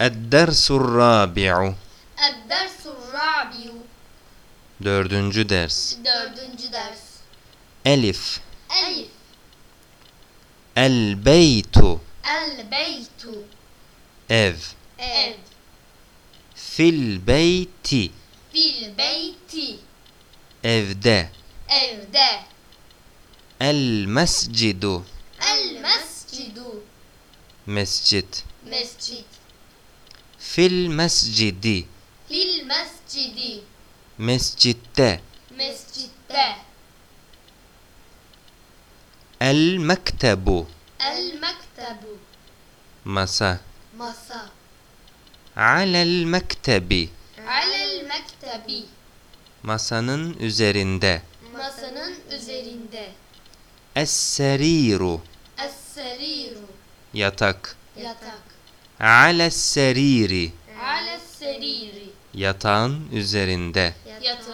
الدرس الرابع. الدرس الرابع. Dördüncü ders. Dördüncü ders. ألف. ألف. البيت. البيت. إف إف في البيت. في البيت. إف ده إف evde المسجد. المسجد. مسجد. مسجد. Fil mescidi. Fil mescidi. Mescitte. Mescitte. El mektebu. El mektebu. Masa. Masa. Alel mektebi. Alel mektebi. Masanın üzerinde. Masanın üzerinde. Es-seriru. Es-seriru. Yatak. Yatak Ales-seriri Ales seriri. Yatağın üzerinde. Yatağın üzerinde